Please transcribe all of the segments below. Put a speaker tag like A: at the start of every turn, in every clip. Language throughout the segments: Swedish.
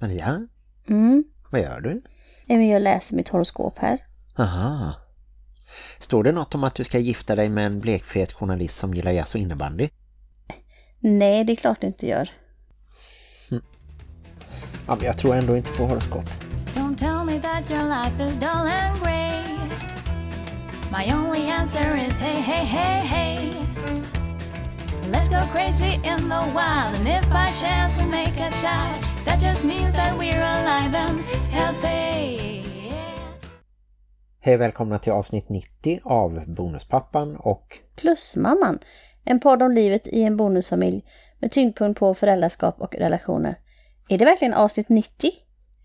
A: Maria,
B: Mm.
A: vad gör du?
B: Jag läser mitt horoskop här.
A: Aha. Står det något om att du ska gifta dig med en blekfet journalist som gillar jazz och innebandy?
B: Nej, det är klart det inte gör.
A: Ja, men jag tror ändå inte på horoskop.
C: Don't tell me that your life is dull and grey. My only answer is hey, hey, hey, hey. Let's go crazy in the wild, and if by chance we make a child, that just means that we're alive and healthy.
A: Hej välkomna till avsnitt 90 av Bonuspappan och
B: Plusmamman. En podd om livet i en bonusfamilj med tyngdpunkt på föräldraskap och relationer. Är det verkligen avsnitt 90?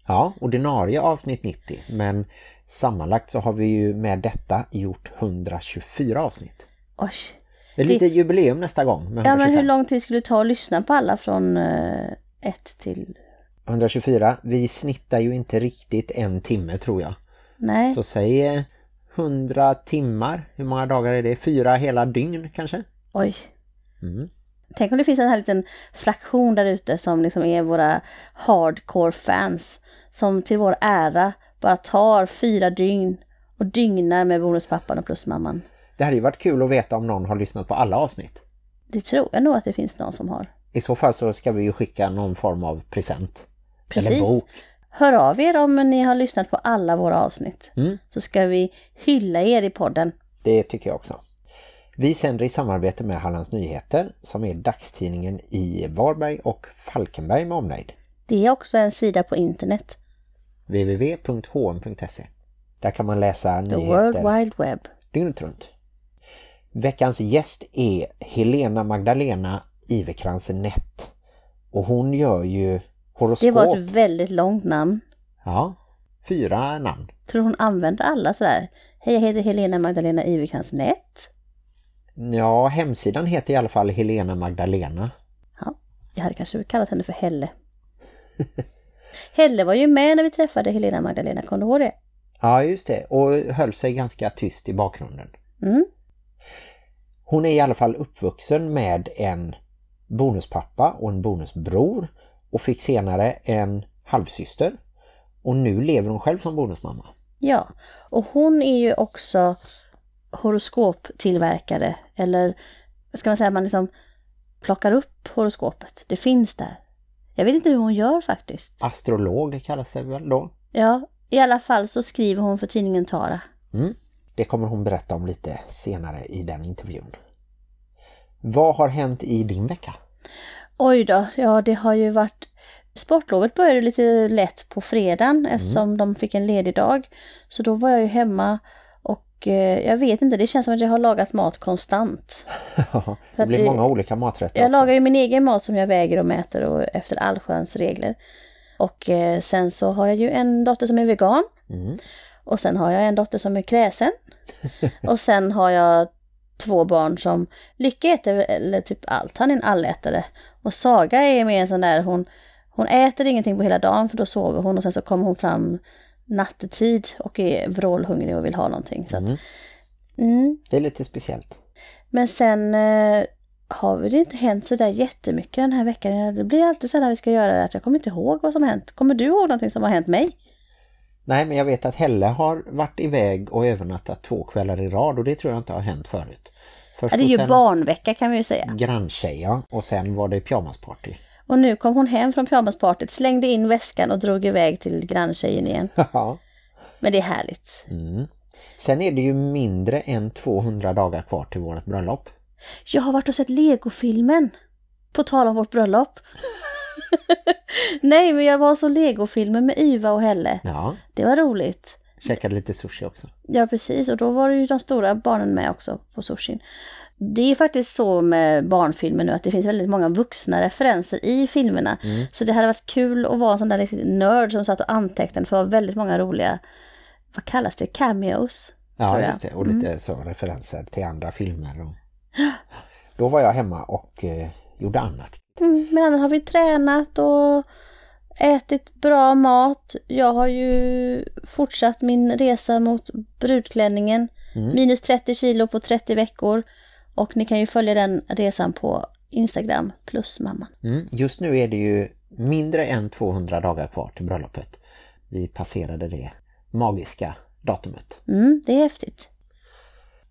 A: ja, ordinarie avsnitt 90. Men sammanlagt så har vi ju med detta gjort 124 avsnitt.
B: Oj.
A: Det är lite jubileum nästa gång
B: Ja,
A: 125.
B: men hur lång tid skulle det ta att lyssna på alla från 1 till...
A: 124. Vi snittar ju inte riktigt en timme tror jag.
B: Nej,
A: Så säg eh, 100 timmar. Hur många dagar är det? Fyra hela dygn kanske?
B: oj.
A: Mm.
B: Tänk om det finns en här liten fraktion där ute som liksom är våra hardcore fans. Som till vår ära bara tar fyra dygn och dygnar med bonuspappan och plusmamman.
A: Det hade ju varit kul att veta om någon har lyssnat på alla avsnitt.
B: Det tror jag nog att det finns någon som har.
A: I så fall så ska vi ju skicka någon form av present.
B: Precis.
A: Eller bok.
B: Hör av er om ni har lyssnat på alla våra avsnitt.
A: Mm.
B: Så ska vi hylla er i podden.
A: Det tycker jag också. Vi sänder i samarbete med Hallands Nyheter som är dagstidningen i Varberg och Falkenberg med omnejd.
B: Det är också en sida på internet.
A: www.hm.se Där kan man läsa
B: The
A: nyheter
B: World Wide Web.
A: dygnet runt. Veckans gäst är Helena Magdalena Iverkrans Nett. Och hon gör ju horoskop.
B: Det var ett väldigt långt namn.
A: Ja, fyra namn.
B: Tror hon använder alla sådär. Hej, jag heter Helena Magdalena Iverkrans Nät.
A: Ja, hemsidan heter i alla fall Helena Magdalena.
B: Ja, jag hade kanske kallat henne för Helle. Helle var ju med när vi träffade Helena Magdalena, kom du ihåg det?
A: Ja, just det. Och höll sig ganska tyst i bakgrunden.
B: Mm.
A: Hon är i alla fall uppvuxen med en bonuspappa och en bonusbror och fick senare en halvsyster. Och nu lever hon själv som bonusmamma.
B: Ja, och hon är ju också horoskoptillverkare. Eller ska man säga att man liksom plockar upp horoskopet. Det finns där. Jag vet inte hur hon gör faktiskt.
A: Astrolog kallas det väl då?
B: Ja, i alla fall så skriver hon för tidningen Tara.
A: Mm. Det kommer hon berätta om lite senare i den intervjun. Vad har hänt i din vecka?
B: Oj då, ja det har ju varit... Sportlovet började lite lätt på fredagen eftersom de fick en ledig dag. Så då var jag ju hemma och eh, jag vet inte, det känns som att jag har lagat mat konstant.
A: det blir många olika maträtter
B: Jag
A: också.
B: lagar ju min egen mat som jag väger och mäter och efter allsköns regler. Och eh, sen så har jag ju en dotter som är vegan.
A: Mm.
B: Och sen har jag en dotter som är kräsen. och sen har jag två barn som Lycka äter eller typ allt. Han är en allätare. Och Saga är mer en sån där, hon, hon äter ingenting på hela dagen för då sover hon och sen så kommer hon fram nattetid och är vrålhungrig och vill ha någonting. Så att,
A: Mm.
B: mm.
A: Det är lite speciellt.
B: Men sen eh, har det inte hänt så där jättemycket den här veckan. Det blir alltid så här när vi ska göra det att jag kommer inte ihåg vad som har hänt. Kommer du ihåg någonting som har hänt mig?
A: Nej, men jag vet att Helle har varit iväg och övernattat två kvällar i rad och det tror jag inte har hänt förut. Först
B: Ja, det är ju barnvecka kan vi ju säga.
A: granntjej, ja. Och sen var det pyjamasparty.
B: Och nu kom hon hem från pyjamaspartyt, slängde in väskan och drog iväg till granntjejen igen.
A: Ja.
B: Men det är härligt.
A: Mm. Sen är det ju mindre än 200 dagar kvar till vårt bröllop.
B: Jag har varit och sett Lego-filmen. På tal om vårt bröllop. Nej, men jag var så Lego-filmen med Yva och Helle.
A: Ja,
B: Det var roligt.
A: käkade lite sushi också.
B: Ja, precis. Och då var det ju de stora barnen med också på sushin. Det är faktiskt så med barnfilmer nu att det finns väldigt många vuxna referenser i filmerna. Så det hade varit kul att vara en sån där riktig nörd som satt och antecknade för det var väldigt många roliga, vad kallas det, cameos?
A: Ja, just det. Och lite så referenser till andra filmer. Då var jag hemma och eh, gjorde annat.
B: Mm, men annars har vi tränat och ätit bra mat. Jag har ju fortsatt min resa mot brudklänningen. Minus 30 kilo på 30 veckor. Och ni kan ju följa den resan på Instagram plus mamman.
A: Mm. Just nu är det ju mindre än 200 dagar kvar till bröllopet. Vi passerade det magiska datumet.
B: Mm, det är häftigt.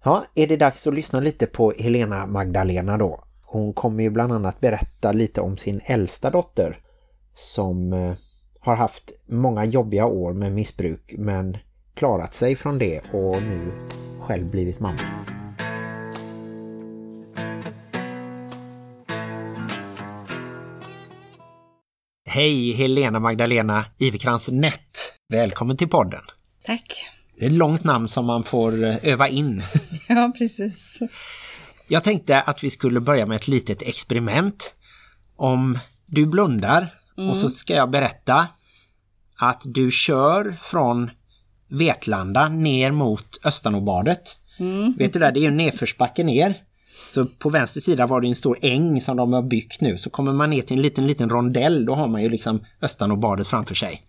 A: Ja, är det dags att lyssna lite på Helena Magdalena då? Hon kommer ju bland annat berätta lite om sin äldsta dotter som eh, har haft många jobbiga år med missbruk men klarat sig från det och nu själv blivit mamma. Hej Helena Magdalena Ivekrans Nett. Välkommen till podden.
D: Tack.
A: Det är ett långt namn som man får eh, öva in.
D: Ja, precis.
A: Jag tänkte att vi skulle börja med ett litet experiment. Om du blundar och så ska jag berätta att du kör från Vetlanda ner mot Östanåbadet. Vet du där, det är ju nedförsbacke ner. Så på vänster sida var det en stor äng som de har byggt nu. Så kommer man ner till en liten, liten rondell, då har man ju liksom Östanåbadet framför sig.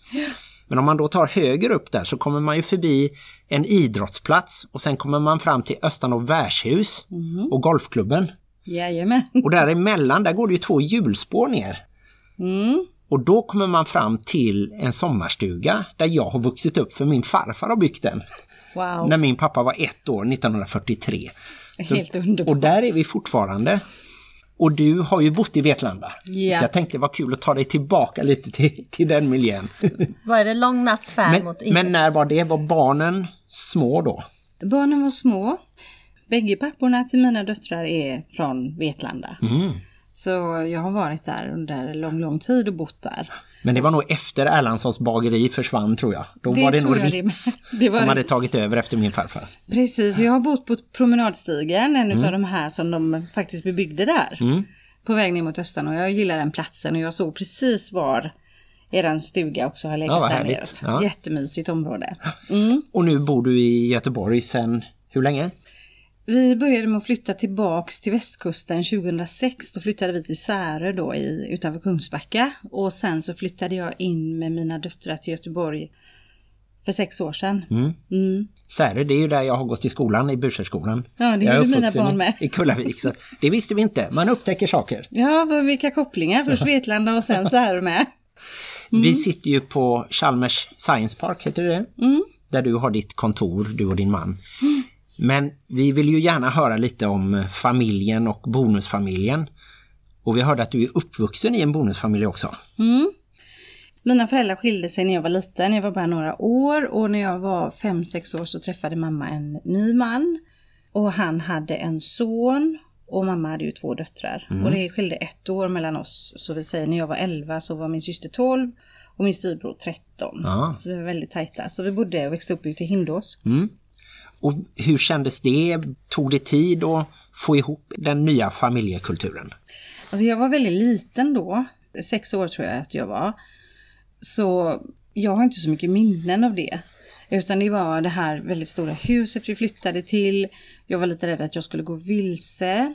A: Men om man då tar höger upp där så kommer man ju förbi en idrottsplats och sen kommer man fram till Östanå värdshus och golfklubben.
D: Jajamän.
A: Och däremellan, där går det ju två hjulspår ner.
D: Mm.
A: Och då kommer man fram till en sommarstuga där jag har vuxit upp för min farfar har byggt den.
D: Wow.
A: När min pappa var ett år 1943. Så-
D: Helt underbart.
A: Och där är vi fortfarande. Och du har ju bott i Vetlanda.
D: Ja.
A: Så jag tänkte var kul att ta dig tillbaka lite till, till den miljön.
B: Vad är det lång natts färd
A: Men,
B: mot
A: men när var det? Var barnen små då?
D: Barnen var små. Bägge papporna till mina döttrar är från Vetlanda.
A: Mm.
D: Så jag har varit där under lång, lång tid och bott där.
A: Men det var nog efter Erlandssons bageri försvann tror jag. Då
D: Det
A: var det nog
D: det
A: Ritz.
D: Det var
A: som hade
D: Ritz.
A: tagit över efter min farfar.
D: Precis, jag har bott på promenadstigen, en
A: Mm.
D: av de här som de faktiskt bebyggde där. På väg ner mot Östan och jag gillar den platsen och jag såg precis var eran stuga också har legat
A: Ja,
D: där neråt.
A: Ja.
D: Jättemysigt område. Mm.
A: Och nu bor du i Göteborg sedan hur länge?
D: Vi började med att flytta tillbaks till västkusten 2006. Då flyttade vi till Särö då i, utanför Kungsbacka. Och sen så flyttade jag in med mina döttrar till Göteborg för sex år sedan. Mm.
A: Särö, det är ju där jag har gått i skolan, i Burserskolan.
D: Ja, det gjorde mina barn med.
A: I Kullavik, så det visste vi inte. Man upptäcker saker.
D: Ja, vilka kopplingar. Först Vetlanda och sen Särö med. Mm.
A: Vi sitter ju på Chalmers Science Park, heter det
D: Mm.
A: Där du har ditt kontor, du och din man. Men vi vill ju gärna höra lite om familjen och bonusfamiljen. Och vi hörde att du är uppvuxen i en bonusfamilj också.
D: Mina föräldrar skilde sig när jag var liten. Jag var bara några år och när jag var fem sex år så träffade mamma en ny man. Och han hade en son och mamma hade ju två döttrar. Och det skilde ett år mellan oss. Så vi säger när jag var 11 så var min syster 12 och min styvbror 13.
A: Ja.
D: Så vi var väldigt tajta. Så vi bodde och växte upp ute i Hindås.
A: Och hur kändes det? Tog det tid att få ihop den nya familjekulturen?
D: Alltså jag var väldigt liten då. Sex år tror jag att jag var. Så jag har inte så mycket minnen av det. Utan det var det här väldigt stora huset vi flyttade till. Jag var lite rädd att jag skulle gå vilse.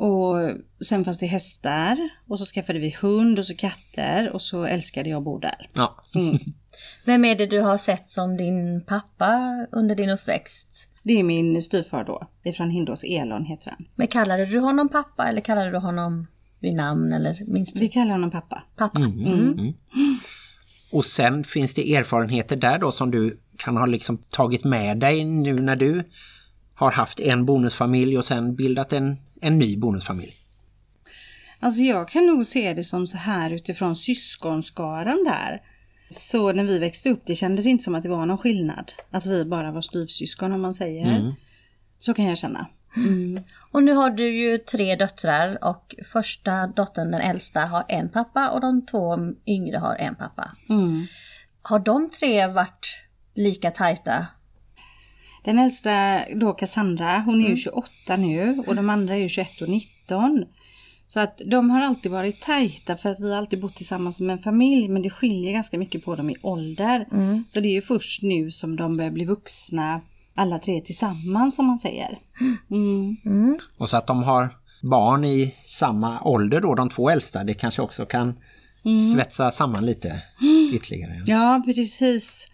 D: Och sen fanns det hästar. Och så skaffade vi hund och så katter. Och så älskade jag att bo där.
A: Ja.
B: Vem är det du har sett som din pappa under din uppväxt?
D: Det är min styvfar då. Det är från Hindås Elon heter han.
B: Men kallade du honom pappa eller kallade du honom vid namn eller minst
D: Vi kallar honom pappa.
B: pappa?
A: Och sen finns det erfarenheter där då som du kan ha liksom tagit med dig nu när du har haft en bonusfamilj och sen bildat en, en ny bonusfamilj.
D: Alltså jag kan nog se det som så här utifrån syskonskaran där. Så när vi växte upp, det kändes inte som att det var någon skillnad. Att vi bara var styvsyskon om man säger. Så kan jag känna.
B: Och nu har du ju tre döttrar och första dottern, den äldsta, har en pappa och de två yngre har en pappa.
D: Mm.
B: Har de tre varit lika tajta?
D: Den äldsta då Cassandra, hon är ju 28 nu och de andra är ju 21 och 19. Så att de har alltid varit tajta för att vi har alltid bott tillsammans som en familj men det skiljer ganska mycket på dem i ålder. Så det är ju först nu som de börjar bli vuxna alla tre tillsammans som man säger. Mm.
A: Och så att de har barn i samma ålder då, de två äldsta, det kanske också kan svetsa samman lite ytterligare.
D: Ja, precis.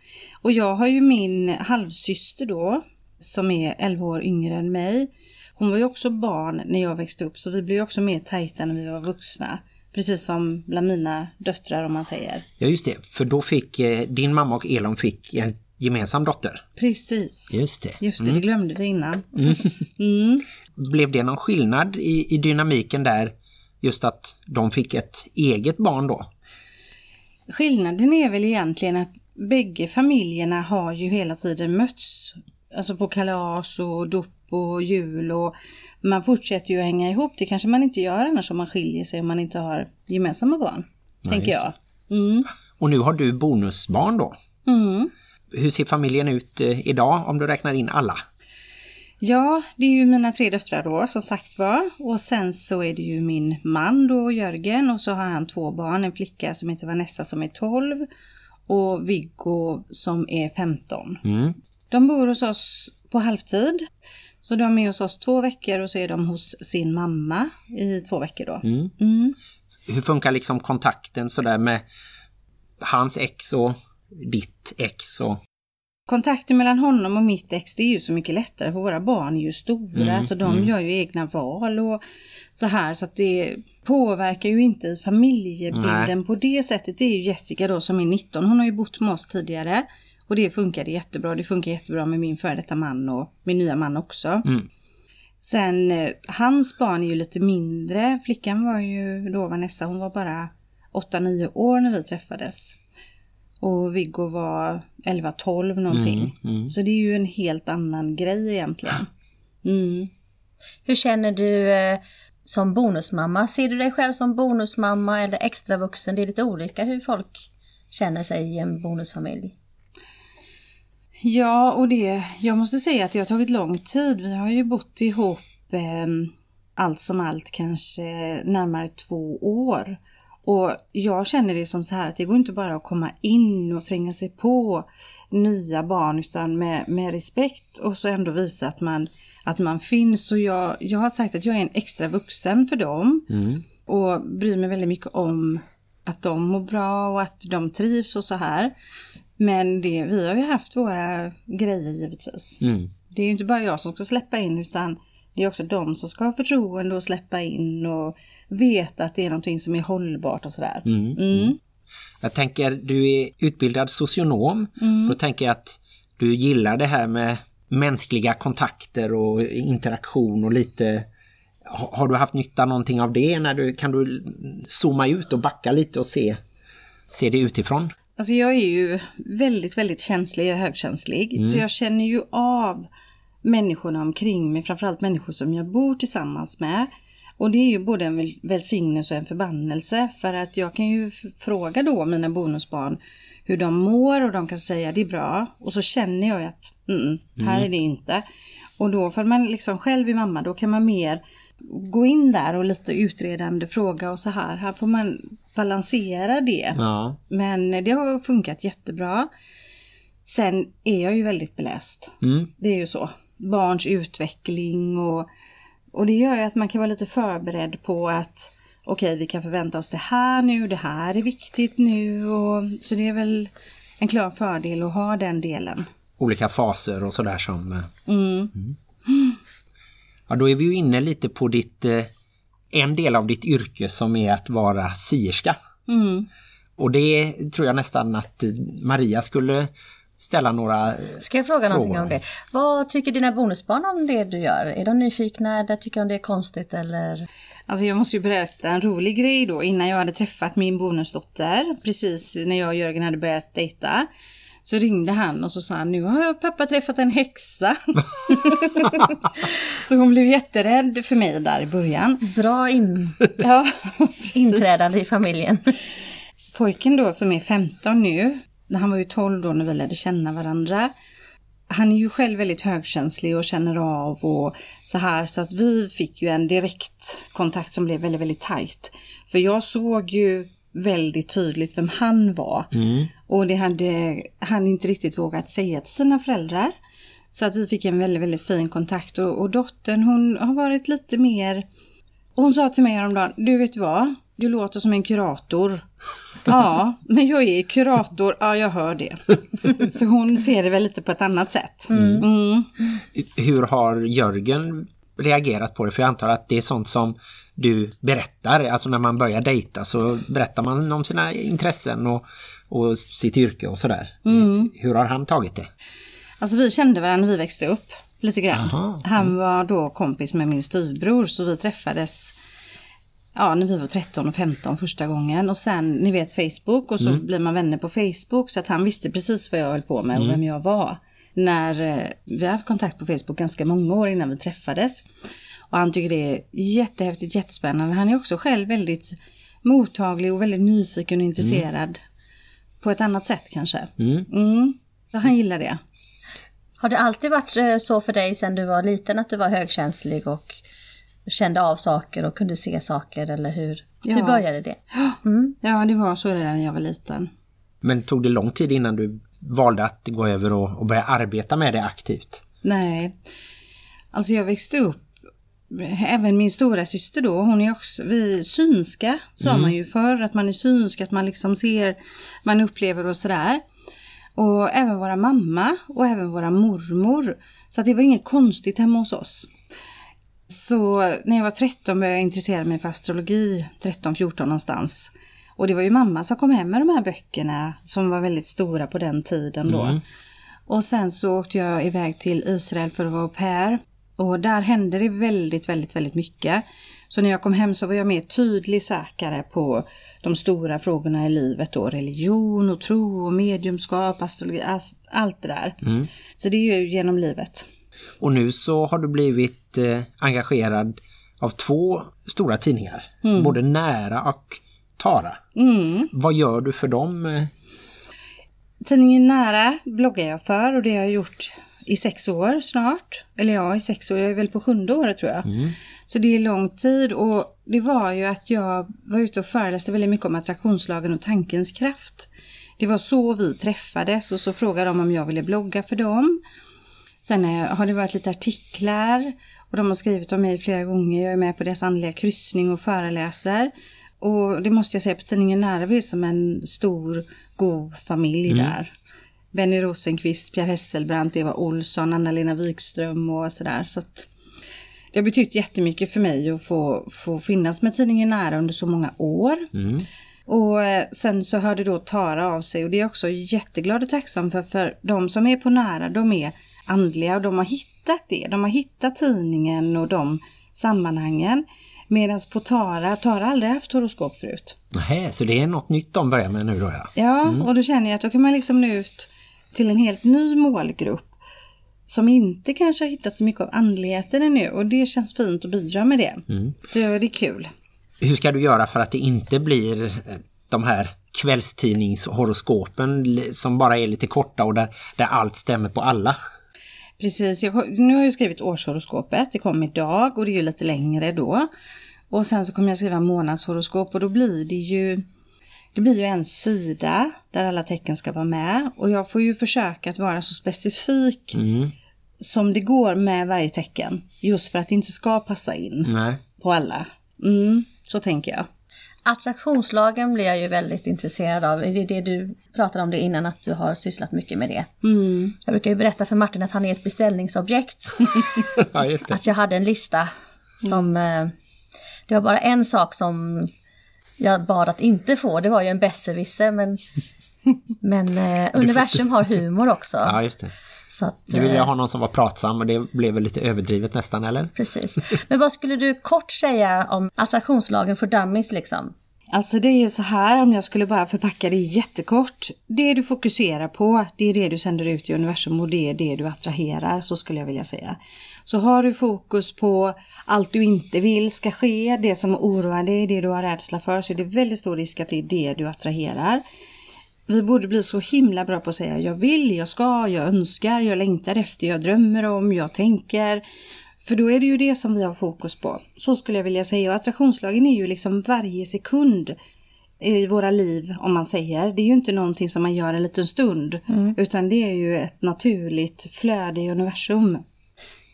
D: Och jag har ju min halvsyster då, som är 11 år yngre än mig. hon var ju också barn när jag växte upp så vi blev också mer tajta när vi var vuxna. Precis som bland mina döttrar om man säger.
A: Ja just det, för då fick eh, din mamma och Elon fick en gemensam dotter.
D: Precis.
A: Just det.
D: Just det, det glömde vi innan.
A: Blev det någon skillnad i, i dynamiken där just att de fick ett eget barn då?
D: Skillnaden är väl egentligen att bägge familjerna har ju hela tiden mötts. Alltså på kalas och dop och jul och man fortsätter ju att hänga ihop. Det kanske man inte gör annars om man skiljer sig om man inte har gemensamma barn. tänker
A: just
D: jag. Mm.
A: Och nu har du bonusbarn då.
D: Mm.
A: Hur ser familjen ut eh, idag om du räknar in alla?
D: Ja, det är ju mina tre döttrar då som sagt var. Och sen så är det ju min man då, Jörgen. Och så har han två barn, en flicka som heter Vanessa som är 12 och Viggo som är 15.
A: Mm.
D: De bor hos oss på halvtid. Så de är hos oss två veckor och så är de hos sin mamma i två veckor då.
A: Mm.
D: Mm.
A: Hur funkar liksom kontakten sådär med hans ex och ditt ex? Och...
D: Kontakten mellan honom och mitt ex det är ju så mycket lättare för våra barn är ju stora
A: Mm,
D: så de gör ju egna val och så här så att det påverkar ju inte familjebilden på det sättet. Det är ju Jessica då som är 19, hon har ju bott med oss tidigare och det funkade jättebra. Det funkar jättebra med min före detta man och min nya man också.
A: Mm.
D: Sen eh, hans barn är ju lite mindre. Flickan var ju då Vanessa, hon var bara 8-9 år när vi träffades. Och Viggo var 11-12 någonting.
A: Mm,
D: Så det är ju en helt annan grej egentligen. Mm.
B: Hur känner du eh, som bonusmamma? Ser du dig själv som bonusmamma eller extra vuxen? Det är lite olika hur folk känner sig i en bonusfamilj.
D: Ja, och det, jag måste säga att det har tagit lång tid. Vi har ju bott ihop eh, allt som allt kanske närmare två år. Och jag känner det som så här att det går inte bara att komma in och tränga sig på nya barn utan med, med respekt och så ändå visa att man, att man finns. Så jag, jag har sagt att jag är en extra vuxen för dem
A: Mm.
D: och bryr mig väldigt mycket om att de mår bra och att de trivs och så här. Men det, vi har ju haft våra grejer givetvis.
A: Mm.
D: Det är ju inte bara jag som ska släppa in utan det är också de som ska ha förtroende och släppa in och veta att det är någonting som är hållbart och sådär.
A: Mm.
D: Mm.
A: Jag tänker, du är utbildad socionom. Då tänker jag att du gillar det här med mänskliga kontakter och interaktion och lite... Ha- Har du haft nytta någonting av det? När du, kan du zooma ut och backa lite och se, se det utifrån?
D: Alltså jag är ju väldigt, väldigt känslig och högkänslig. Så jag känner ju av människorna omkring mig, framförallt människor som jag bor tillsammans med. Och det är ju både en väl- välsignelse och en förbannelse för att jag kan ju fråga då mina bonusbarn hur de mår och de kan säga det är bra och så känner jag ju att mm, här är det inte. Och då för man liksom själv är mamma då kan man mer gå in där och lite utredande fråga och så här. Här får man balansera det.
A: Ja.
D: Men det har funkat jättebra. Sen är jag ju väldigt beläst.
A: Mm.
D: Det är ju så. Barns utveckling och, och det gör ju att man kan vara lite förberedd på att okej, vi kan förvänta oss det här nu, det här är viktigt nu. Och, så det är väl en klar fördel att ha den delen.
A: Olika faser och sådär som... eh,
D: Mm.
A: Ja, då är vi ju inne lite på ditt... eh, En del av ditt yrke som är att vara sierska.
D: Mm.
A: Och det tror jag nästan att Maria skulle ställa några...
B: Ska jag fråga någonting
A: Fråga.
B: om det? Vad tycker dina bonusbarn om det du gör? Är de nyfikna eller tycker de det är konstigt eller?
D: Alltså jag måste ju berätta en rolig grej då. Innan jag hade träffat min bonusdotter, precis när jag och Jörgen hade börjat dejta, så ringde han och så sa han, nu har jag pappa träffat en häxa. så hon blev jätterädd för mig där i början.
B: Bra in,
D: Ja, precis.
B: inträdande i familjen.
D: Pojken då som är 15 nu, han var ju 12 då när vi lärde känna varandra. Han är ju själv väldigt högkänslig och känner av och så här så att vi fick ju en direkt kontakt som blev väldigt, väldigt tajt. För jag såg ju väldigt tydligt vem han var. Och det hade han inte riktigt vågat säga till sina föräldrar. Så att vi fick en väldigt, väldigt fin kontakt och, och dottern hon har varit lite mer hon sa till mig häromdagen, du vet vad? Du låter som en kurator. Ja, men jag är kurator, ja jag hör det. Så hon ser det väl lite på ett annat sätt. Mm.
A: Hur har Jörgen reagerat på det? För jag antar att det är sånt som du berättar. Alltså när man börjar dejta så berättar man om sina intressen och, och sitt yrke och sådär. Hur har han tagit det?
D: Alltså vi kände varandra när vi växte upp lite grann.
A: Aha.
D: Han var då kompis med min styvbror så vi träffades ja, när vi var 13 och 15 första gången. Och sen, ni vet Facebook och så blir man vänner på Facebook så att han visste precis vad jag höll på med och vem jag var. När eh, vi har haft kontakt på Facebook ganska många år innan vi träffades. Och han tycker det är jättehäftigt, jättespännande. Han är också själv väldigt mottaglig och väldigt nyfiken och intresserad. På ett annat sätt kanske. Mm. Så han gillar det.
B: Har det alltid varit eh, så för dig sedan du var liten att du var högkänslig och kände av saker och kunde se saker eller hur? Hur
D: Ja.
B: började det?
D: Ja, det var så redan när jag var liten.
A: Men tog det lång tid innan du valde att gå över och, och börja arbeta med det aktivt?
D: Nej, alltså jag växte upp, även min stora syster då, hon är också, vi är synska, sa man ju förr, att man är synsk, att man liksom ser, man upplever och sådär. Och även våra mamma och även våra mormor. Så att det var inget konstigt hemma hos oss. Så när jag var 13 började jag intressera mig för astrologi, 13-14 någonstans. Och det var ju mamma som kom hem med de här böckerna som var väldigt stora på den tiden då. Och sen så åkte jag iväg till Israel för att vara au pair. Och där hände det väldigt, väldigt, väldigt mycket. Så när jag kom hem så var jag mer tydlig sökare på de stora frågorna i livet då. Religion och tro och mediumskap, astrologi, as- allt det där. Så det är ju genom livet.
A: Och nu så har du blivit eh, engagerad av två stora tidningar. Både Nära och Tara.
D: Mm.
A: Vad gör du för dem? eh?
D: Tidningen Nära bloggar jag för och det har jag gjort i sex år snart. Eller ja, i sex år. Jag är väl på sjunde året tror jag. Så det är lång tid och det var ju att jag var ute och föreläste väldigt mycket om attraktionslagen och tankens kraft. Det var så vi träffades och så frågade de om jag ville blogga för dem. Sen har det varit lite artiklar och de har skrivit om mig flera gånger. Jag är med på deras andliga kryssning och föreläser. Och det måste jag säga på tidningen Nära, vi är som en stor, god familj där. Benny Rosenqvist, Pierre Hesselbrandt, Eva Olsson, Anna-Lena Wikström och sådär. Så att det har betytt jättemycket för mig att få, få finnas med tidningen Nära under så många år. Och eh, sen så hörde då Tara av sig och det är jag också jätteglad och tacksam för. För de som är på Nära, de är andliga och de har hittat det. De har hittat tidningen och de sammanhangen. Medan på Tara, Tara har aldrig haft horoskop förut.
A: Nähä, så det är något nytt de börjar med nu då ja.
D: Ja, och då känner jag att då kan man liksom nå ut till en helt ny målgrupp som inte kanske har hittat så mycket av andligheten ännu och det känns fint att bidra med det. Så det är kul.
A: Hur ska du göra för att det inte blir eh, de här kvällstidningshoroskopen som bara är lite korta och där, där allt stämmer på alla?
D: Precis, jag, nu har jag skrivit årshoroskopet, det kom idag och det är ju lite längre då. Och sen så kommer jag skriva månadshoroskop och då blir det ju det blir ju en sida där alla tecken ska vara med och jag får ju försöka att vara så specifik som det går med varje tecken. Just för att det inte ska passa in
A: Nej.
D: på alla. Mm, så tänker jag.
B: Attraktionslagen blir jag ju väldigt intresserad av. Det är det du pratade om det innan att du har sysslat mycket med det.
D: Mm.
B: Jag brukar ju berätta för Martin att han är ett beställningsobjekt.
A: Ja,
B: att jag hade en lista som... Eh, det var bara en sak som jag bad att inte få. Det var ju en besserwisser men... Men eh, universum har humor också.
A: Ja.
B: Så att,
A: Du ville
B: eh,
A: ha någon som var pratsam och det blev väl lite överdrivet nästan, eller?
B: Precis. Men vad skulle du kort säga om attraktionslagen för dummies liksom?
D: Alltså det är så här, om jag skulle bara förpacka det jättekort. Det du fokuserar på, det är det du sänder ut i universum och det är det du attraherar, så skulle jag vilja säga. Så har du fokus på allt du inte vill ska ske, det som oroar dig, det du har rädsla för, så är det väldigt stor risk att det är det du attraherar. Vi borde bli så himla bra på att säga jag vill, jag ska, jag önskar, jag längtar efter, jag drömmer om, jag tänker. För då är det ju det som vi har fokus på. Så skulle jag vilja säga. Och attraktionslagen är ju liksom varje sekund i våra liv, om man säger. Det är ju inte någonting som man gör en liten stund. Utan det är ju ett naturligt flöde i universum.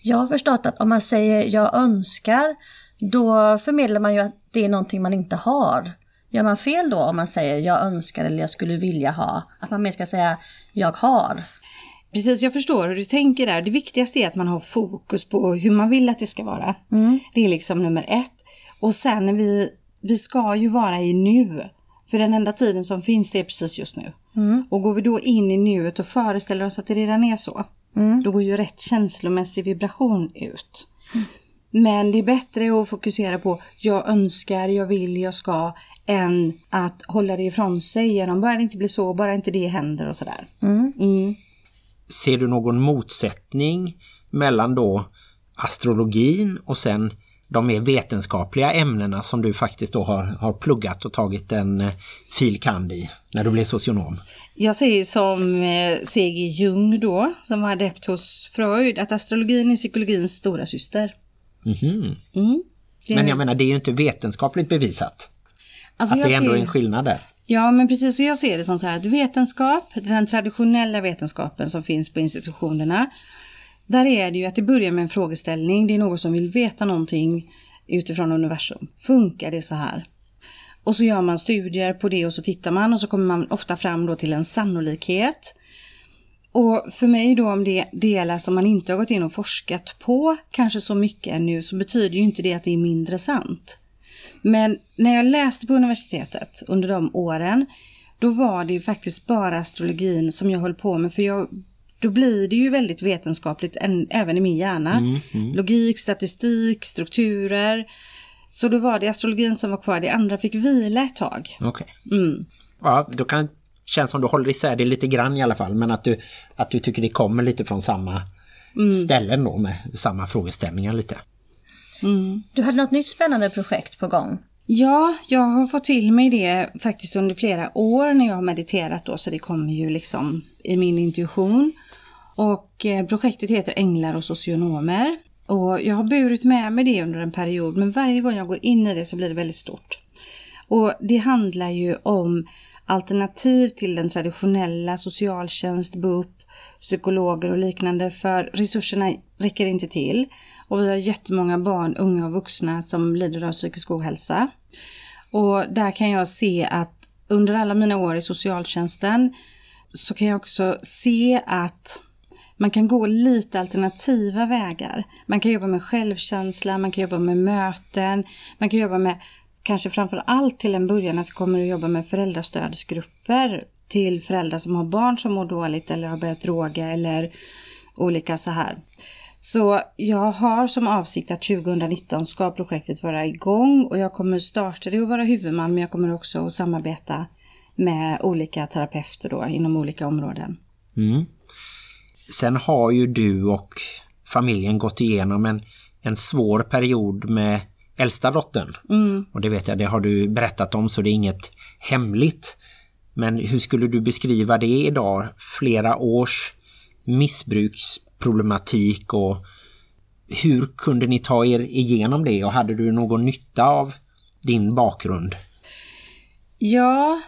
B: Jag har förstått att om man säger jag önskar, då förmedlar man ju att det är någonting man inte har. Gör man fel då om man säger jag önskar eller jag skulle vilja ha? Att man mer ska säga jag har.
D: Precis, jag förstår hur du tänker där. Det viktigaste är att man har fokus på hur man vill att det ska vara. Det är liksom nummer ett. Och sen vi, vi ska ju vara i nu. För den enda tiden som finns det är precis just nu. Och går vi då in i nuet och föreställer oss att det redan är så. Då går ju rätt känslomässig vibration ut. Men det är bättre att fokusera på jag önskar, jag vill, jag ska än att hålla det ifrån sig genom bara det inte blir så, bara inte det händer och sådär. Mm.
A: Ser du någon motsättning mellan då astrologin och sen de mer vetenskapliga ämnena som du faktiskt då har, har pluggat och tagit en eh, filkand i när du blev socionom?
D: Jag säger som eh, C.G. Jung då, som var adept hos Freud, att astrologin är psykologins stora syster.
A: Mhm.
D: Mm. Det-
A: Men jag menar, det är ju inte vetenskapligt bevisat.
D: Alltså,
A: att det ändå
D: ser-
A: är en skillnad där.
D: Ja, men precis så jag ser det som så här att vetenskap, den traditionella vetenskapen som finns på institutionerna, där är det ju att det börjar med en frågeställning. Det är någon som vill veta någonting utifrån universum. Funkar det så här? Och så gör man studier på det och så tittar man och så kommer man ofta fram då till en sannolikhet. Och för mig då om det är delar som man inte har gått in och forskat på kanske så mycket ännu så betyder ju inte det att det är mindre sant. Men när jag läste på universitetet under de åren, då var det ju faktiskt bara astrologin som jag höll på med. För jag, då blir det ju väldigt vetenskapligt än, även i min hjärna. Logik, statistik, strukturer. Så då var det astrologin som var kvar, det andra fick vila ett tag.
A: Okej.
D: Mm.
A: Ja, då kan känns som du håller isär det lite grann i alla fall. Men att du, att du tycker det kommer lite från samma ställen då med samma frågeställningar lite.
B: Du hade något nytt spännande projekt på gång.
D: Ja, jag har fått till mig det faktiskt under flera år när jag har mediterat då, så det kommer ju liksom i min intuition. Och eh, projektet heter Änglar och socionomer. Och jag har burit med mig det under en period, men varje gång jag går in i det så blir det väldigt stort. Och det handlar ju om alternativ till den traditionella socialtjänst, BUP, psykologer och liknande för resurserna räcker inte till. Och vi har jättemånga barn, unga och vuxna som lider av psykisk ohälsa. Och där kan jag se att under alla mina år i socialtjänsten så kan jag också se att man kan gå lite alternativa vägar. Man kan jobba med självkänsla, man kan jobba med möten, man kan jobba med kanske framför allt till en början att kommer att jobba med föräldrastödsgrupper till föräldrar som har barn som mår dåligt eller har börjat droga eller olika så här. Så jag har som avsikt att 2019 ska projektet vara igång och jag kommer starta det och vara huvudman men jag kommer också att samarbeta med olika terapeuter då inom olika områden.
A: Mm. Sen har ju du och familjen gått igenom en, en svår period med äldsta dottern. Och det vet jag, det har du berättat om så det är inget hemligt. Men hur skulle du beskriva det idag? Flera års missbruksproblematik och hur kunde ni ta er igenom det och hade du någon nytta av din bakgrund?
D: Ja,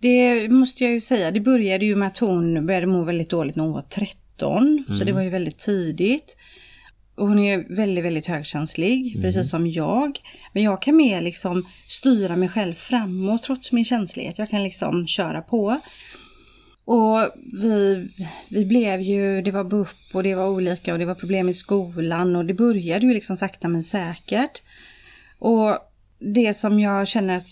D: det måste jag ju säga. Det började ju med att hon började må väldigt dåligt när hon var 13. Så det var ju väldigt tidigt. Och hon är väldigt, väldigt högkänslig, precis som jag. Men jag kan mer liksom styra mig själv framåt trots min känslighet. Jag kan liksom köra på. Och vi, vi blev ju, det var BUP och det var olika och det var problem i skolan och det började ju liksom sakta men säkert. Och det som jag känner att,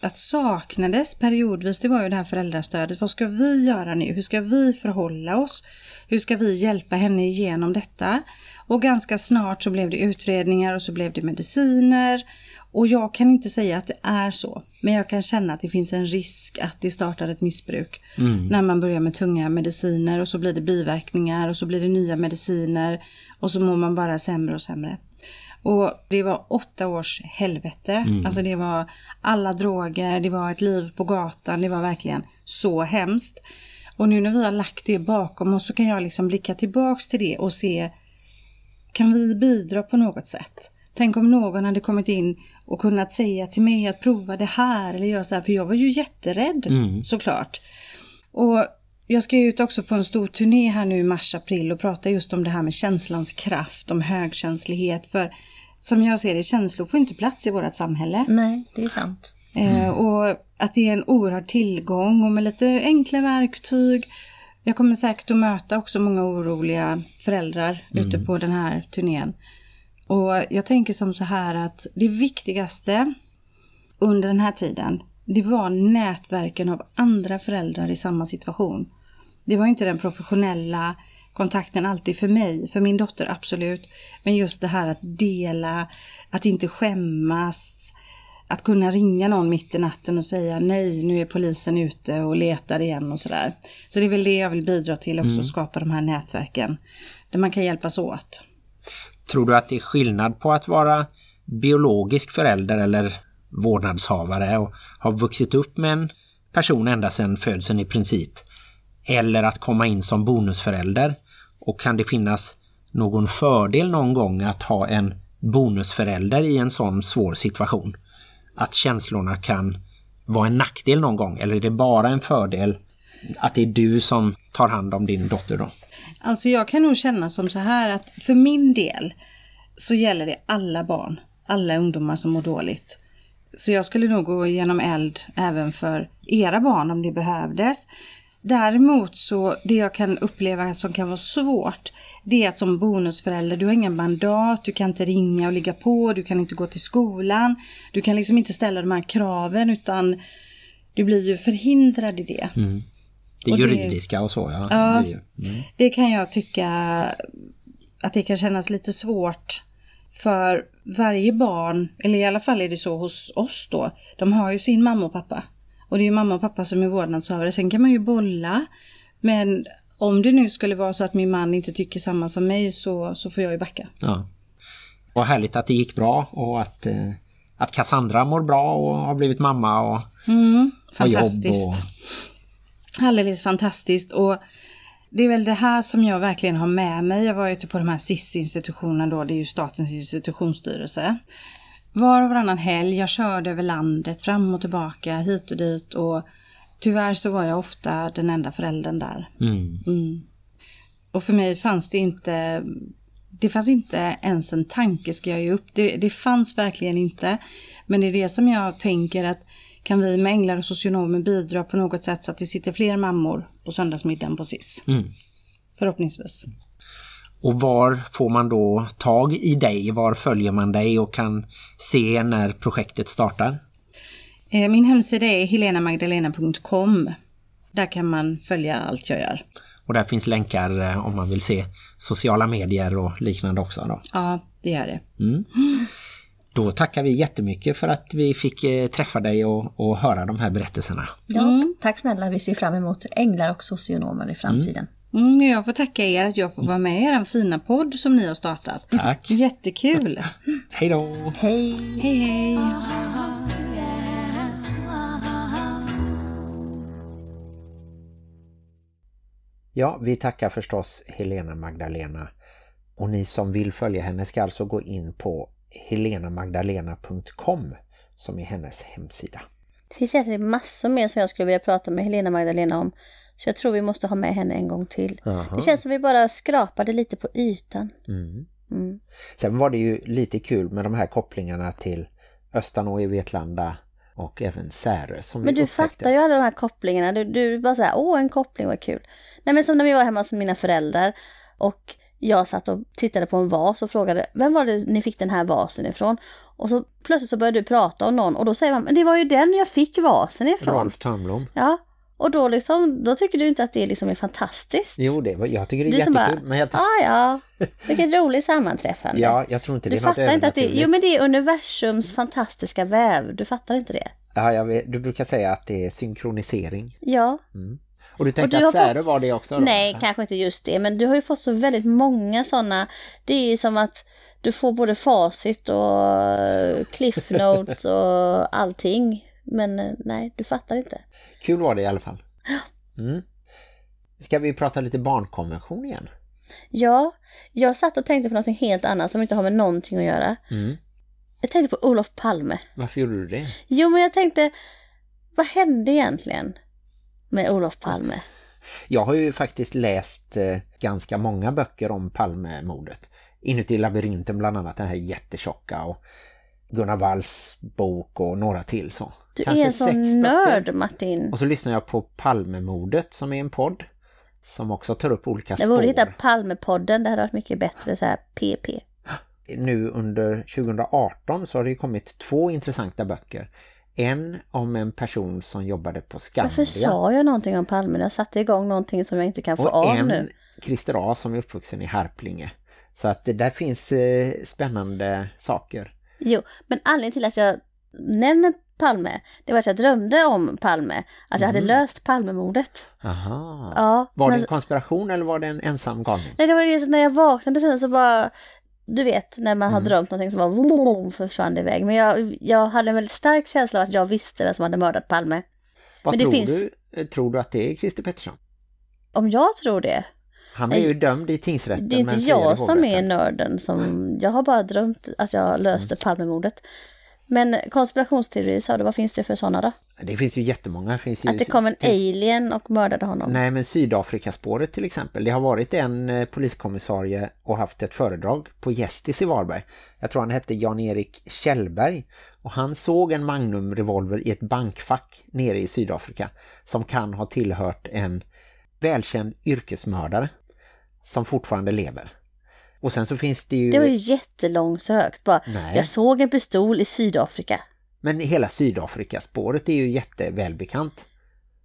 D: att saknades periodvis, det var ju det här föräldrastödet. Vad ska vi göra nu? Hur ska vi förhålla oss? Hur ska vi hjälpa henne igenom detta? Och ganska snart så blev det utredningar och så blev det mediciner. Och jag kan inte säga att det är så, men jag kan känna att det finns en risk att det startar ett missbruk. När man börjar med tunga mediciner och så blir det biverkningar och så blir det nya mediciner och så mår man bara sämre och sämre. Och det var åtta års helvete. Alltså det var alla droger, det var ett liv på gatan, det var verkligen så hemskt. Och nu när vi har lagt det bakom oss så kan jag liksom blicka tillbaks till det och se kan vi bidra på något sätt? Tänk om någon hade kommit in och kunnat säga till mig att prova det här eller göra så här, för jag var ju jätterädd såklart. Och jag ska ut också på en stor turné här nu i mars-april och prata just om det här med känslans kraft, om högkänslighet. För som jag ser det, känslor får inte plats i vårt samhälle.
B: Nej, det är sant.
D: Eh, och att det är en oerhörd tillgång och med lite enkla verktyg Jag kommer säkert att möta också många oroliga föräldrar ute på den här turnén. Och jag tänker som så här att det viktigaste under den här tiden, det var nätverken av andra föräldrar i samma situation. Det var inte den professionella kontakten alltid för mig, för min dotter absolut. Men just det här att dela, att inte skämmas, att kunna ringa någon mitt i natten och säga nej, nu är polisen ute och letar igen och sådär. Så det är väl det jag vill bidra till också, skapa de här nätverken där man kan hjälpas åt.
A: Tror du att det är skillnad på att vara biologisk förälder eller vårdnadshavare och ha vuxit upp med en person ända sedan födseln i princip? Eller att komma in som bonusförälder? Och kan det finnas någon fördel någon gång att ha en bonusförälder i en sån svår situation? Att känslorna kan vara en nackdel någon gång? Eller är det bara en fördel att det är du som tar hand om din dotter då?
D: Alltså jag kan nog känna som så här att för min del så gäller det alla barn, alla ungdomar som mår dåligt. Så jag skulle nog gå igenom eld även för era barn om det behövdes. Däremot så det jag kan uppleva som kan vara svårt det är att som bonusförälder du har ingen mandat, du kan inte ringa och ligga på, du kan inte gå till skolan. Du kan liksom inte ställa de här kraven utan du blir ju förhindrad i det.
A: Det
D: Och det-
A: juridiska och så, ja.
D: Ja.
A: Det Mm.
D: Det kan jag tycka att det kan kännas lite svårt. För varje barn, eller i alla fall är det så hos oss då, de har ju sin mamma och pappa. Och det är ju mamma och pappa som är vårdnadshavare. Sen kan man ju bolla. Men om det nu skulle vara så att min man inte tycker samma som mig så, så får jag ju backa.
A: Ja. Och härligt att det gick bra och att, eh, att Cassandra mår bra och har blivit mamma och
D: Mm,
A: har jobb.
D: fantastiskt.
A: Och,
D: Alldeles fantastiskt. Och det är väl det här som jag verkligen har med mig. Jag var ute på de här SIS-institutionerna då, det är ju Statens institutionsstyrelse. Var och varannan helg, jag körde över landet, fram och tillbaka, hit och dit. Och tyvärr så var jag ofta den enda föräldern där.
A: mm.
D: Mm. Och för mig fanns det inte, det fanns inte ens en tanke ska jag ge upp. Det, det fanns verkligen inte. Men det är det som jag tänker att kan vi med änglar och socionomer bidra på något sätt så att det sitter fler mammor på söndagsmiddagen på SIS.
A: Mm.
D: Förhoppningsvis.
A: Och var får man då tag i dig? Var följer man dig och kan se när projektet startar?
D: Eh, Min hemsida är helenamagdalena.com. Där kan man följa allt jag gör.
A: Och där finns länkar eh, om man vill se sociala medier och liknande också då.
D: Ja, det gör det.
A: Då tackar vi jättemycket för att vi fick eh, träffa dig och, och höra de här berättelserna.
B: Ja, Tack snälla, vi ser fram emot änglar och socionomer i framtiden.
D: Mm, jag får tacka er att jag får vara med i er fina podd som ni har startat.
A: Tack.
D: Jättekul.
A: Hej då!
B: Hej!
D: Hej hej.
A: Ja, vi tackar förstås Helena Magdalena. Och ni som vill följa henne ska alltså gå in på helenamagdalena.com som är hennes hemsida.
B: Det finns massor mer som jag skulle vilja prata med Helena Magdalena om. Så jag tror vi måste ha med henne en gång till.
A: Aha.
B: Det känns som vi bara skrapade lite på ytan.
A: Mm.
B: Mm.
A: Sen var det ju lite kul med de här kopplingarna till Östanå i Vetlanda och även Särö som
B: Men du
A: upptäckte.
B: fattar ju alla de här kopplingarna. Du, du bara så här, åh en koppling var kul. Nej men som när vi var hemma hos mina föräldrar och jag satt och tittade på en vas och frågade, vem var det ni fick den här vasen ifrån? Och så plötsligt så började du prata om någon och då säger man, men det var ju den jag fick vasen ifrån.
A: Rolf Törnblom.
B: Ja, och då liksom, då tycker du inte att det liksom är fantastiskt?
A: Jo, det jag tycker det är
B: Du
A: jättekul.
B: bara,
A: men jag,
B: ah, ja, vilket roligt sammanträffande.
A: ja, jag tror inte det
B: du
A: är något
B: fattar inte att det, jo men det är universums fantastiska väv, du fattar inte det?
A: Ja, vet, du brukar säga att det är synkronisering.
B: Ja,
A: Och du tänkte
B: du
A: att Särö
B: fått-
A: var det också? Då?
B: nej kanske inte just det, men du har ju fått så väldigt många sådana, det är ju som att du får både facit och eh, cliff notes och allting. Men eh, nej, du fattar inte.
A: Kul var det i alla fall. Mm. Ska vi prata lite barnkonvention igen?
B: Ja, jag satt och tänkte på något helt annat som inte har med någonting att göra.
A: Mm.
B: Jag tänkte på Olof Palme.
A: Varför gjorde du det?
B: Jo, men jag tänkte, vad hände egentligen med Olof Palme?
A: Jag har ju faktiskt läst eh, ganska många böcker om Palmemordet. Inuti labyrinten bland annat, den här jättetjocka och Gunnar Walls bok och några till så.
B: Du
A: Kanske
B: är en
A: sex
B: sån
A: böcker.
B: nörd, Martin.
A: Och så lyssnar jag på Palmemordet som är en podd som också tar upp olika
B: Det borde hitta
A: spår.
B: Palmepodden, det hade varit mycket bättre så här PP.
A: Nu under 2018 så har det kommit två intressanta böcker. En om en person som jobbade på Skandia.
B: Varför sa jag någonting om Palme? Jag satte igång någonting som jag inte kan få
A: och
B: av
A: en
B: nu.
A: Christer A som är uppvuxen i Harplinge. Så att det där finns eh, spännande saker.
B: Jo, men anledningen till att jag nämner Palme, det var att jag drömde om Palme. Att jag hade löst Palmemordet.
A: Aha.
B: Ja,
A: Var det
B: men-
A: en konspiration eller var det en ensam galning?
B: Nej, det var det som när jag vaknade sen så bara... Du vet, när man
A: Mm.
B: har drömt någonting så bara vroom, försvann det iväg. Men jag, jag hade en väldigt stark känsla av att jag visste vem som hade mördat Palme.
A: Vad
B: Men det
A: tror
B: finns-
A: du? Eh, Tror du att det är Christer Pettersson?
B: Om jag tror det.
A: Han blev ju dömd i tingsrätten.
B: Det är inte jag som är nörden. Som, jag har bara drömt att jag löste
A: Mm.
B: Palmemordet. Men konspirationsteorier sa du, vad finns det för sådana då?
A: Det finns ju jättemånga. Det finns ju
B: Att det kom en alien och mördade honom.
A: Nej, men Sydafrikaspåret till exempel. Det har varit en eh, poliskommissarie och haft ett föredrag på Gästis i Varberg. Jag tror han hette Jan-Erik Kjellberg. Och han såg en Magnum-revolver i ett bankfack nere i Sydafrika. Som kan ha tillhört en välkänd yrkesmördare. Som fortfarande lever. Och sen så finns det ju...
B: Det var ju jättelångsökt. Bara,
A: Nej.
B: jag såg en pistol i Sydafrika.
A: Men hela Sydafrikaspåret är ju jättebekant.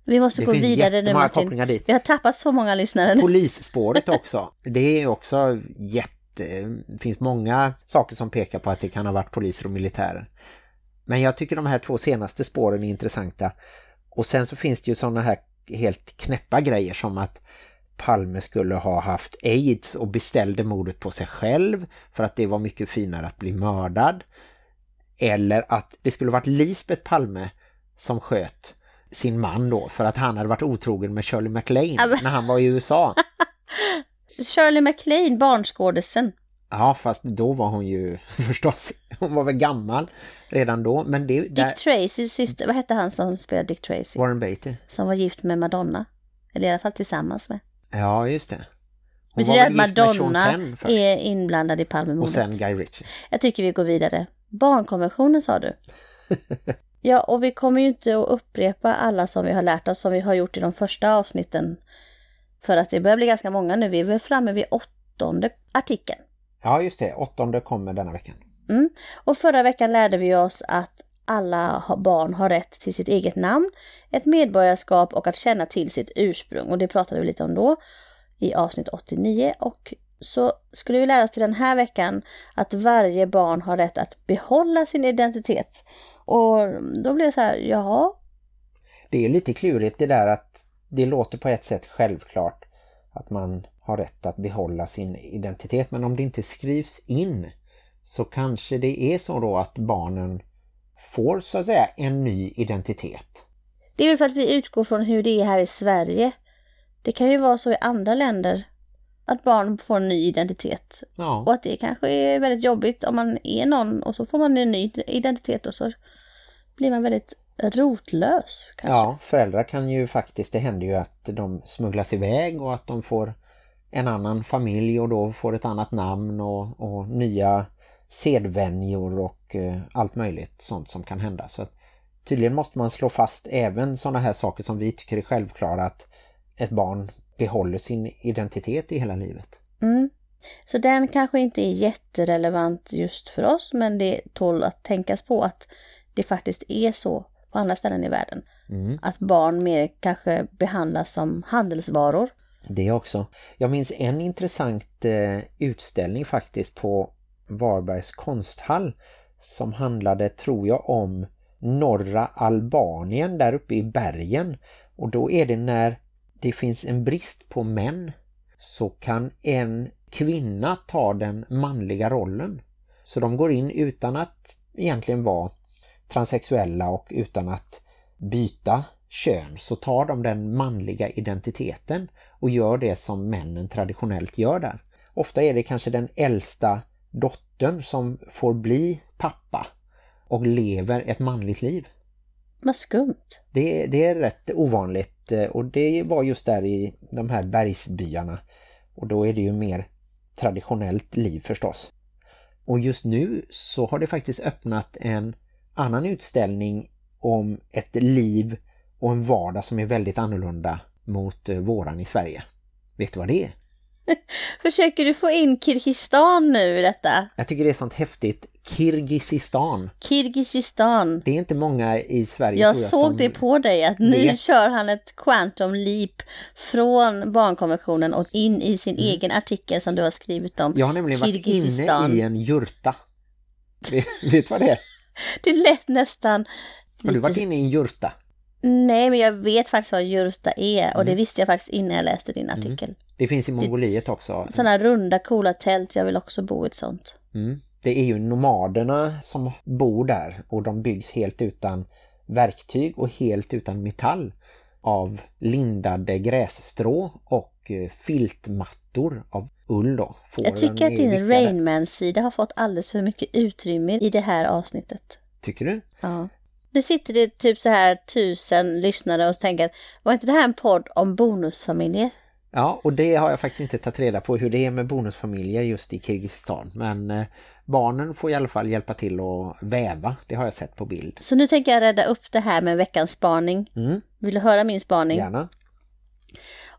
B: Vi måste
A: Det
B: gå vidare nu Martin.
A: dit.
B: Vi har tappat så många lyssnare nu.
A: Polisspåret också. Det är också jätte... Det finns många saker som pekar på att det kan ha varit poliser och militärer. Men jag tycker de här två senaste spåren är intressanta. Och sen så finns det ju sådana här helt knäppa grejer som att Palme skulle ha haft aids och beställde mordet på sig själv för att det var mycket finare att bli mördad. Eller att det skulle varit Lisbeth Palme som sköt sin man då för att han hade varit otrogen med Shirley MacLaine
B: men-
A: när han var i USA.
B: Shirley MacLaine, barnskådisen.
A: Ja, fast då var hon ju förstås, hon var väl gammal redan då. Men det, där,
B: Dick Tracys syster, vad hette han som spelade Dick Tracy?
A: Warren Beatty.
B: Som var gift med Madonna. Eller i alla fall tillsammans med.
A: Ja, just det. Hon
B: Betyder det att Madonna
A: Penn
B: är inblandad i
A: Och
B: Palmemordet?
A: sen Guy Ritchie.
B: Jag tycker vi går vidare. Barnkonventionen sa du. ja, och vi kommer ju inte att upprepa alla som vi har lärt oss som vi har gjort i de första avsnitten. För att det börjar bli ganska många nu. Vi är väl framme vid åttonde artikeln.
A: Ja, just det. Åttonde kommer denna veckan.
B: Mm. Och förra veckan lärde vi oss att alla barn har rätt till sitt eget namn, ett medborgarskap och att känna till sitt ursprung. Och det pratade vi lite om då i avsnitt 89. Och så skulle vi lära oss till den här veckan att varje barn har rätt att behålla sin identitet. Och då blev det så här, jaha,
A: Det är lite klurigt det där att det låter på ett sätt självklart att man har rätt att behålla sin identitet. Men om det inte skrivs in så kanske det är så då att barnen får så att säga en ny identitet.
B: det är väl för att vi utgår från hur det är här i Sverige. Det kan ju vara så i andra länder att barn får en ny identitet.
A: Ja.
B: Och att det kanske är väldigt jobbigt om man är någon och så får man en ny identitet och så blir man väldigt rotlös kanske.
A: Ja, föräldrar kan ju faktiskt, det händer ju att de smugglas iväg och att de får en annan familj och då får ett annat namn och, och nya sedvänjor och eh, allt möjligt sånt som kan hända. Så tydligen måste man slå fast även sådana här saker som vi tycker är självklara att ett barn behåller sin identitet i hela livet.
B: Mm. Så den kanske inte är jätterelevant just för oss men det tål att tänkas på att det faktiskt är så på andra ställen i världen.
A: Mm.
B: Att barn mer kanske behandlas som handelsvaror.
A: Det också. Jag minns en intressant eh, utställning faktiskt på Varbergs konsthall som handlade, tror jag, om norra Albanien där uppe i bergen. Och då är det när det finns en brist på män så kan en kvinna ta den manliga rollen. Så de går in utan att egentligen vara transsexuella och utan att byta kön så tar de den manliga identiteten och gör det som männen traditionellt gör där. Ofta är det kanske den äldsta dottern som får bli pappa och lever ett manligt liv.
B: Vad skumt.
A: Det, det är rätt ovanligt eh, och det var just där i de här bergsbyarna och då är det ju mer traditionellt liv förstås. Och just nu så har det faktiskt öppnat en annan utställning om ett liv och en vardag som är väldigt annorlunda mot eh, våran i Sverige. Vet du vad det är?
B: Försöker du få in Kirgistan nu i detta?
A: Jag tycker det är sånt häftigt. Kirgizistan.
B: Kirgizistan.
A: Det är inte många i Sverige
B: Jag
A: jag,
B: såg det på dig att nu
A: vet.
B: kör han ett quantum leap från barnkonventionen och in i sin egen artikel som du har skrivit om
A: Mm. Jag har nämligen varit inne i en jurta. Vet, vet du vad det är?
B: Det lät nästan...
A: Har du varit inne i en jurta?
B: Nej, men jag vet faktiskt vad Jursta är och
A: Mm.
B: det visste jag faktiskt innan jag läste din artikel.
A: Det finns i Mongoliet också.
B: Sådana runda coola tält, jag vill också bo i ett sånt.
A: Mm. Det är ju nomaderna som bor där och de byggs helt utan verktyg och helt utan metall av lindade grässtrå och eh, filtmattor av ull då. Fåren
B: Jag tycker att din. Rainman-sida har fått alldeles för mycket utrymme i det här avsnittet.
A: Tycker du?
B: Ja. Nu sitter det typ så här tusen lyssnare och tänker att var inte det här en podd om bonusfamiljer?
A: Ja, och det har jag faktiskt inte tagit reda på hur det är med bonusfamiljer just i Kirgizistan. Men eh, barnen får i alla fall hjälpa till att väva. Det har jag sett på bild.
B: Så nu tänker jag rädda upp det här med veckans spaning.
A: Mm.
B: Vill du höra min spaning?
A: Gärna.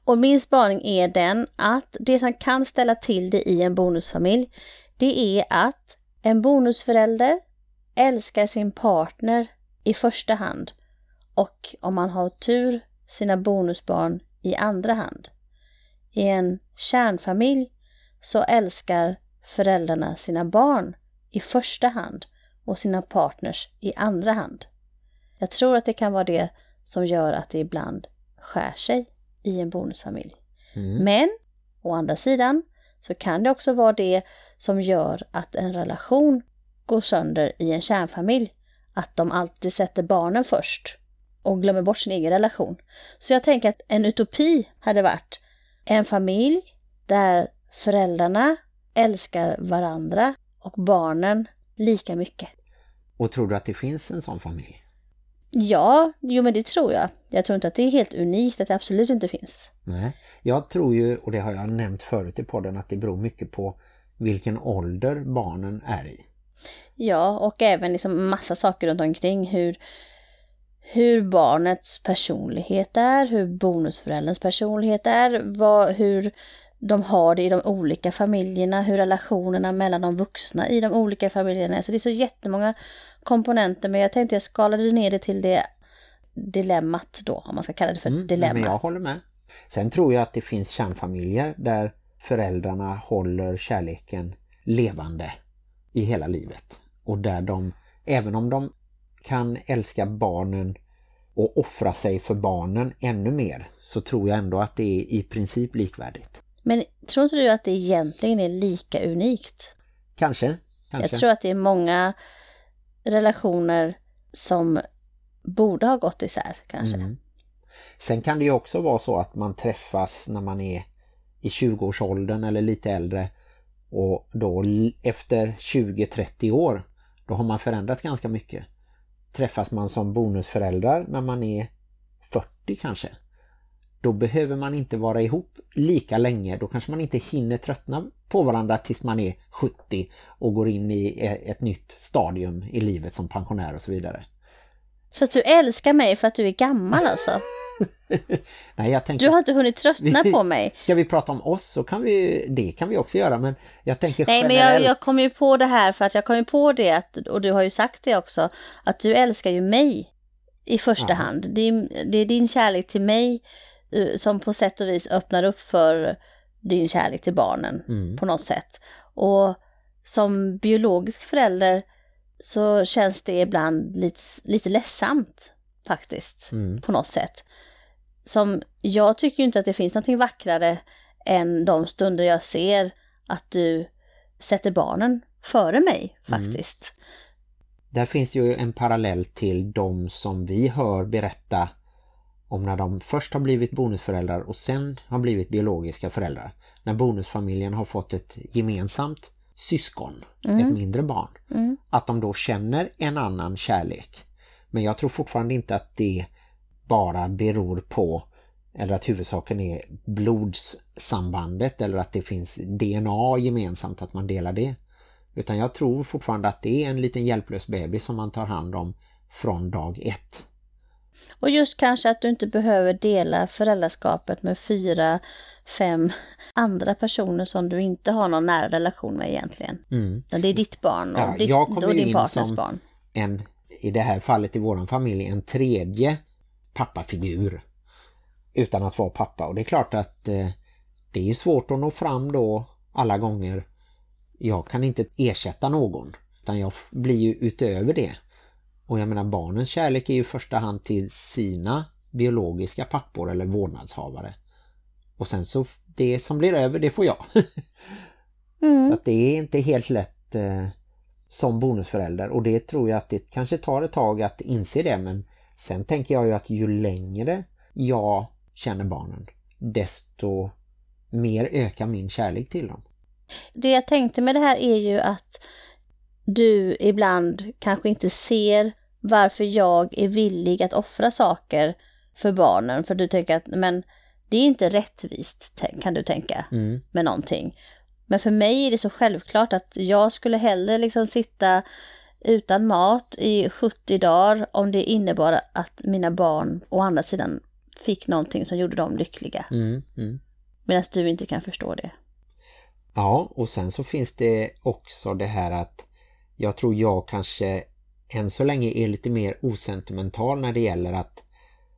B: Och min spaning är den att det som kan ställa till det i en bonusfamilj, det är att en bonusförälder älskar sin partner i första hand och om man har tur sina bonusbarn i andra hand. I en kärnfamilj så älskar föräldrarna sina barn i första hand och sina partners i andra hand. Jag tror att det kan vara det som gör att det ibland skär sig i en bonusfamilj.
A: Mm.
B: Men å andra sidan så kan det också vara det som gör att en relation går sönder i en kärnfamilj. Att de alltid sätter barnen först och glömmer bort sin egen relation. Så jag tänker att en utopi hade varit en familj där föräldrarna älskar varandra och barnen lika mycket.
A: Och tror du att det finns en sån familj?
B: Ja, jo men det tror jag. Jag tror inte att det är helt unikt, att det absolut inte finns.
A: Nej. Jag tror ju, och det har jag nämnt förut i podden, att det beror mycket på vilken ålder barnen är i.
B: Ja, och även liksom massa saker runt omkring hur, hur barnets personlighet är, hur bonusförälderns personlighet är, vad, hur de har det i de olika familjerna, hur relationerna mellan de vuxna i de olika familjerna är. Så det är så jättemånga komponenter, men jag tänkte jag skalade ner det till det dilemmat då, om man ska kalla det för
A: Mm,
B: dilemma.
A: Men jag håller med. Sen tror jag att det finns kärnfamiljer där föräldrarna håller kärleken levande i hela livet. Och där de, även om de kan älska barnen och offra sig för barnen ännu mer så tror jag ändå att det är i princip likvärdigt.
B: Men tror inte du att det egentligen är lika unikt?
A: Kanske. kanske.
B: Jag tror att det är många relationer som borde ha gått isär kanske.
A: Mm. Sen kan det ju också vara så att man träffas när man är i 20-årsåldern eller lite äldre och då efter 20-30 år då har man förändrat ganska mycket. Träffas man som bonusföräldrar när man är 40 kanske då behöver man inte vara ihop lika länge. Då kanske man inte hinner tröttna på varandra tills man är 70 och går in i e- ett nytt stadium i livet som pensionär och så vidare.
B: Så att du älskar mig för att du är gammal alltså?
A: Nej, jag tänker...
B: Du har inte hunnit tröttna på mig.
A: Ska vi prata om oss så kan vi, det kan vi också göra, men jag tänker
B: Nej, men
A: generellt.
B: jag, jag kom ju på det här för att jag kom ju på det, att, och du har ju sagt det också, att du älskar ju mig i första
A: Ja.
B: hand. Det är, det är din kärlek till mig eh, som på sätt och vis öppnar upp för din kärlek till barnen
A: Mm.
B: på något sätt. Och som biologisk förälder så känns det ibland lite, lite ledsamt faktiskt
A: Mm.
B: på något sätt. Som, jag tycker inte att det finns någonting vackrare än de stunder jag ser att du sätter barnen före mig faktiskt.
A: Där finns ju en parallell till de som vi hör berätta om när de först har blivit bonusföräldrar och sen har blivit biologiska föräldrar. När bonusfamiljen har fått ett gemensamt syskon, ett mindre barn.
B: Mm.
A: Att de då känner en annan kärlek. Men jag tror fortfarande inte att det bara beror på eller att huvudsaken är blodssambandet eller att det finns DNA gemensamt att man delar det. Utan jag tror fortfarande att det är en liten hjälplös bebis som man tar hand om från dag ett.
B: Och just kanske att du inte behöver dela föräldraskapet med fyra, fem andra personer som du inte har någon nära relation med egentligen.
A: Mm.
B: Det är ditt barn och,
A: Ja,
B: ditt,
A: jag
B: och din
A: in
B: partners barn.
A: en, i det här fallet i våran familj, en tredje pappafigur utan att vara pappa. Och det är klart att eh, det är svårt att nå fram då alla gånger. Jag kan inte ersätta någon, utan jag blir ju utöver det. Och jag menar, barnens kärlek är ju i första hand till sina biologiska pappor eller vårdnadshavare. Och sen så, det som blir över, det får jag.
B: Mm.
A: Så att det är inte helt lätt eh, som bonusförälder och det tror jag att det kanske tar ett tag att inse det men sen tänker jag ju att ju längre jag känner barnen desto mer ökar min kärlek till dem.
B: Det jag tänkte med det här är ju att du ibland kanske inte ser varför jag är villig att offra saker för barnen. För du tänker att men det är inte rättvist, kan du tänka,
A: Mm.
B: med någonting. Men för mig är det så självklart att jag skulle hellre liksom sitta utan mat i 70 dagar om det innebar att mina barn å andra sidan fick någonting som gjorde dem lyckliga.
A: Mm, mm.
B: Medan du inte kan förstå det.
A: Ja, och sen så finns det också det här att jag tror jag kanske än så länge är lite mer osentimental när det gäller att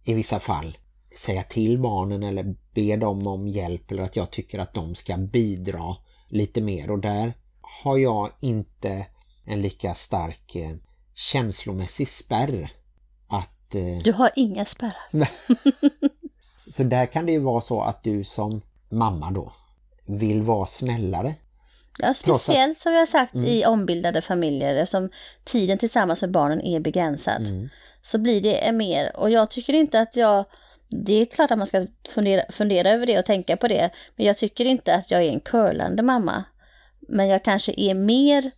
A: i vissa fall säga till barnen eller be dem om hjälp eller att jag tycker att de ska bidra lite mer och där har jag inte en lika stark eh, känslomässig spärr att eh,
B: Du har inga spärrar.
A: så där kan det ju vara så att du som mamma då vill vara snällare
B: Ja,
A: Trots att- Mm.
B: speciellt som vi har sagt i ombildade familjer eftersom tiden tillsammans med barnen är begränsad.
A: Mm.
B: Så blir det mer och jag tycker inte att jag det är klart att man ska fundera, fundera över det och tänka på det. Men jag tycker inte att jag är en curlande mamma. Men jag kanske är mer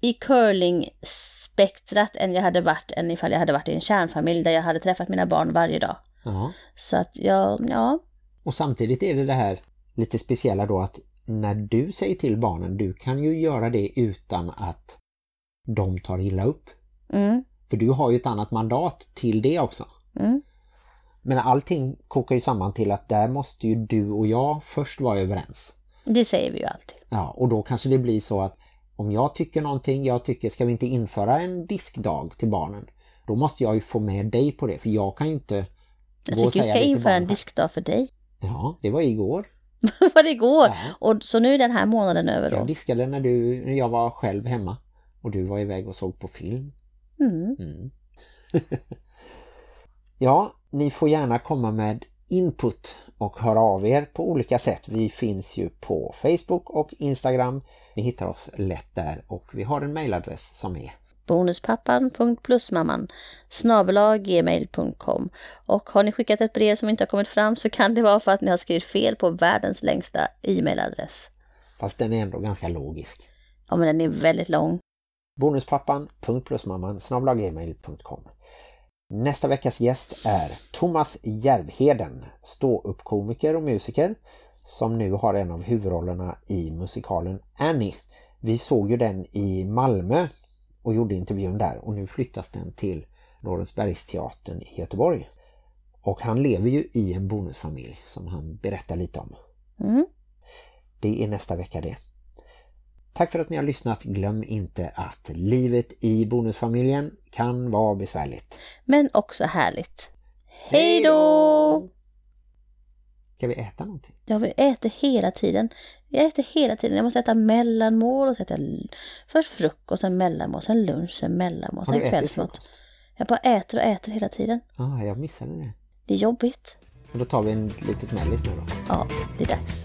B: i curling-spektrat än jag hade varit än ifall jag hade varit i en kärnfamilj där jag hade träffat mina barn varje dag.
A: Ja.
B: Så att jag, ja,
A: Och samtidigt är det det här lite speciella då att när du säger till barnen, du kan ju göra det utan att de tar illa upp.
B: mm,
A: För du har ju ett annat mandat till det också.
B: mm,
A: Men allting kokar ju samman till att där måste ju du och jag först vara överens.
B: det säger vi ju alltid.
A: Ja, och då kanske det blir så att om jag tycker någonting, jag tycker ska vi inte införa en diskdag till barnen? Då måste jag ju få med dig på det, för jag kan ju inte
B: Jag tycker vi ska införa en diskdag för dig.
A: Ja, det var igår.
B: Vad det går.
A: Ja.
B: Och så nu är den här månaden över
A: Jag
B: då.
A: diskade när, du, när jag var själv hemma och du var iväg och såg på film.
B: Mm.
A: Mm. ja, ni får gärna komma med input och höra av er på olika sätt. Vi finns ju på Facebook och Instagram. Ni hittar oss lätt där och vi har en mailadress som är
B: bonuspappan.plusmamman gmail.com Och har ni skickat ett brev som inte har kommit fram så kan det vara för att ni har skrivit fel på världens längsta e-mailadress.
A: fast den är ändå ganska logisk.
B: Ja, men den är väldigt lång.
A: bonuspappan.plusmamman gmail.com Nästa veckas gäst är Thomas Järvheden, ståuppkomiker och musiker som nu har en av huvudrollerna i musikalen Annie. Vi såg ju den i Malmö och gjorde intervjun där och nu flyttas den till Lorensbergsteatern i Göteborg. Och han lever ju i en bonusfamilj som han berättar lite om.
B: Mm.
A: Det är nästa vecka det. Tack för att ni har lyssnat. Glöm inte att livet i bonusfamiljen kan vara besvärligt.
B: Men också härligt. Hej då!
A: Ska vi äta någonting?
B: Jag vill äta hela tiden. Jag äter hela tiden. Jag måste äta mellanmål och så äter jag l- först frukost, sen mellanmål, sen lunch, sen mellanmål, sen kvällsmat. Jag bara äter och äter hela tiden.
A: Ja, jag missade det.
B: Det är jobbigt.
A: Och då tar vi en litet mellis nu då.
B: Ja, det är dags.